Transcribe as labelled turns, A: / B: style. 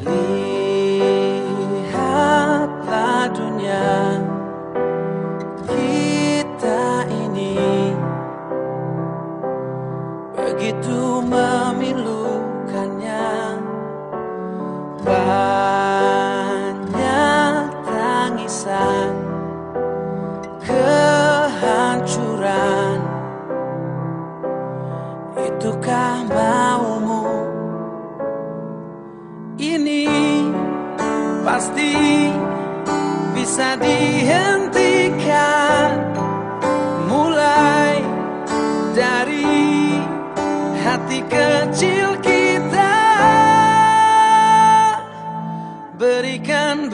A: Lihatlah dunia kita ini begitu memilukannya. Banyak tangisan kehancuran. Ini pasti bisa dihentikan Mulai dari hati kecil kita. Berikan